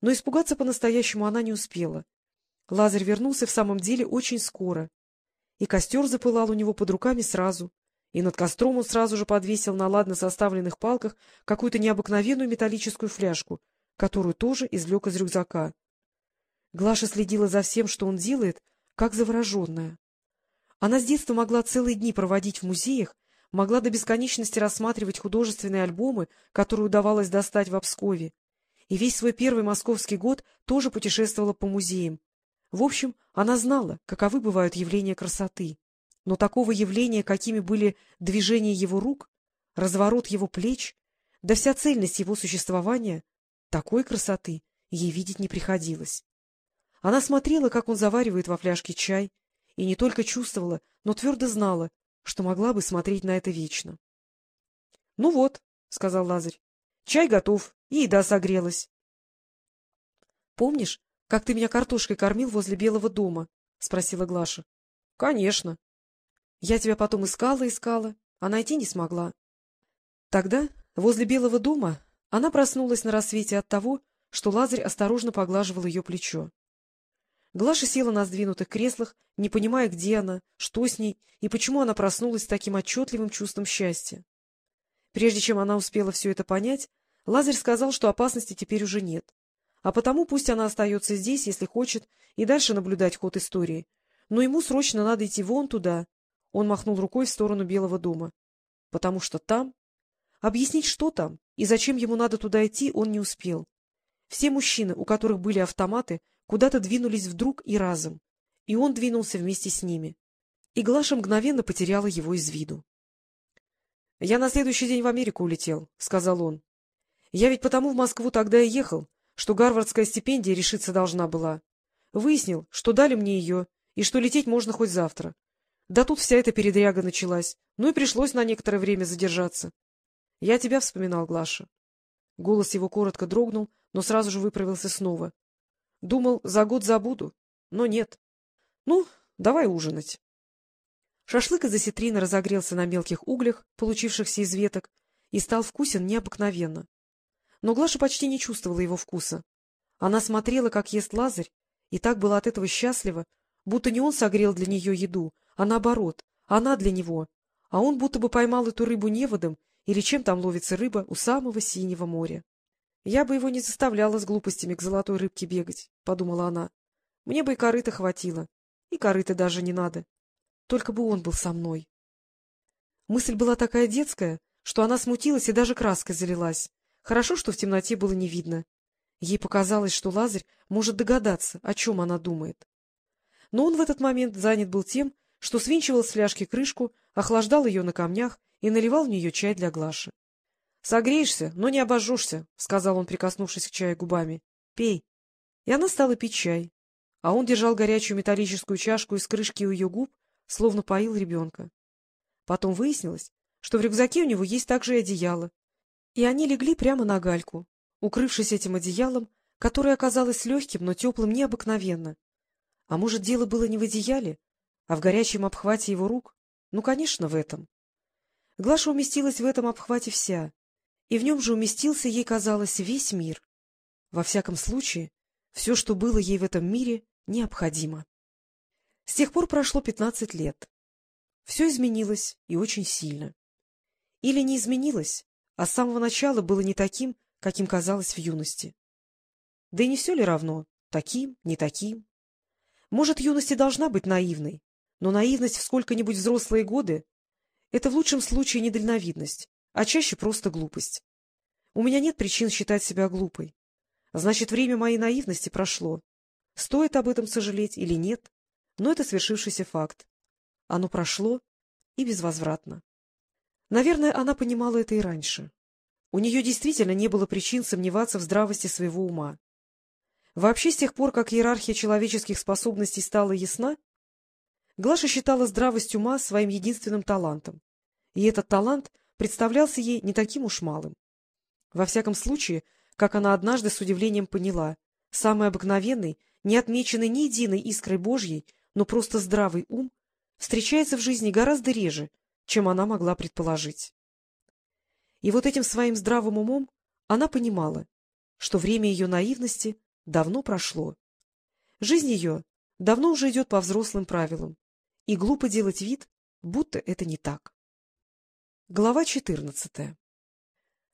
Но испугаться по-настоящему она не успела. Лазарь вернулся в самом деле очень скоро. И костер запылал у него под руками сразу, и над костром он сразу же подвесил на ладно составленных палках какую-то необыкновенную металлическую фляжку, которую тоже извлек из рюкзака. Глаша следила за всем, что он делает, как завороженная. Она с детства могла целые дни проводить в музеях, могла до бесконечности рассматривать художественные альбомы, которые удавалось достать в Обскове, и весь свой первый московский год тоже путешествовала по музеям. В общем, она знала, каковы бывают явления красоты. Но такого явления, какими были движения его рук, разворот его плеч, да вся цельность его существования, такой красоты ей видеть не приходилось. Она смотрела, как он заваривает во фляжке чай, и не только чувствовала, но твердо знала, что могла бы смотреть на это вечно. — Ну вот, — сказал Лазарь, — чай готов, и еда согрелась. — Помнишь, как ты меня картошкой кормил возле Белого дома? — спросила Глаша. — Конечно. Я тебя потом искала-искала, а найти не смогла. Тогда, возле Белого дома, она проснулась на рассвете от того, что Лазарь осторожно поглаживал ее плечо. Глаша села на сдвинутых креслах, не понимая, где она, что с ней и почему она проснулась с таким отчетливым чувством счастья. Прежде чем она успела все это понять, Лазарь сказал, что опасности теперь уже нет. А потому пусть она остается здесь, если хочет, и дальше наблюдать ход истории. Но ему срочно надо идти вон туда. Он махнул рукой в сторону Белого дома. Потому что там... Объяснить, что там и зачем ему надо туда идти, он не успел. Все мужчины, у которых были автоматы, куда-то двинулись вдруг и разом, и он двинулся вместе с ними. И Глаша мгновенно потеряла его из виду. — Я на следующий день в Америку улетел, — сказал он. — Я ведь потому в Москву тогда и ехал, что гарвардская стипендия решиться должна была. Выяснил, что дали мне ее, и что лететь можно хоть завтра. Да тут вся эта передряга началась, ну и пришлось на некоторое время задержаться. Я тебя вспоминал, Глаша. Голос его коротко дрогнул, но сразу же выправился снова. Думал, за год забуду, но нет. Ну, давай ужинать. Шашлык из осетрины разогрелся на мелких углях, получившихся из веток, и стал вкусен необыкновенно. Но Глаша почти не чувствовала его вкуса. Она смотрела, как ест Лазарь, и так была от этого счастлива, будто не он согрел для нее еду, а наоборот, она для него, а он будто бы поймал эту рыбу неводом или чем там ловится рыба у самого синего моря. Я бы его не заставляла с глупостями к золотой рыбке бегать, — подумала она. Мне бы и корыта хватило. И корыта даже не надо. Только бы он был со мной. Мысль была такая детская, что она смутилась и даже краской залилась. Хорошо, что в темноте было не видно. Ей показалось, что Лазарь может догадаться, о чем она думает. Но он в этот момент занят был тем, что свинчивал с фляжки крышку, охлаждал ее на камнях и наливал в нее чай для Глаши. — Согреешься, но не обожжешься, — сказал он, прикоснувшись к чаю губами. — Пей. И она стала пить чай, а он держал горячую металлическую чашку из крышки у ее губ, словно поил ребенка. Потом выяснилось, что в рюкзаке у него есть также и одеяло, и они легли прямо на гальку, укрывшись этим одеялом, которое оказалось легким, но теплым необыкновенно. А может, дело было не в одеяле, а в горячем обхвате его рук? Ну, конечно, в этом. Глаша уместилась в этом обхвате вся, и в нем же уместился, ей казалось, весь мир. Во всяком случае, все, что было ей в этом мире, необходимо. С тех пор прошло пятнадцать лет. Все изменилось и очень сильно. Или не изменилось, а с самого начала было не таким, каким казалось в юности. Да и не все ли равно, таким, не таким? Может, юность и должна быть наивной, но наивность в сколько-нибудь взрослые годы — это в лучшем случае недальновидность, а чаще просто глупость. У меня нет причин считать себя глупой. Значит, время моей наивности прошло. Стоит об этом сожалеть или нет, но это свершившийся факт. Оно прошло и безвозвратно. Наверное, она понимала это и раньше. У нее действительно не было причин сомневаться в здравости своего ума. Вообще, с тех пор, как иерархия человеческих способностей стала ясна, Глаша считала здравость ума своим единственным талантом. И этот талант представлялся ей не таким уж малым. Во всяком случае, как она однажды с удивлением поняла, самый обыкновенный, не отмеченный ни единой искрой Божьей, но просто здравый ум, встречается в жизни гораздо реже, чем она могла предположить. И вот этим своим здравым умом она понимала, что время ее наивности давно прошло. Жизнь ее давно уже идет по взрослым правилам, и глупо делать вид, будто это не так. Глава четырнадцатая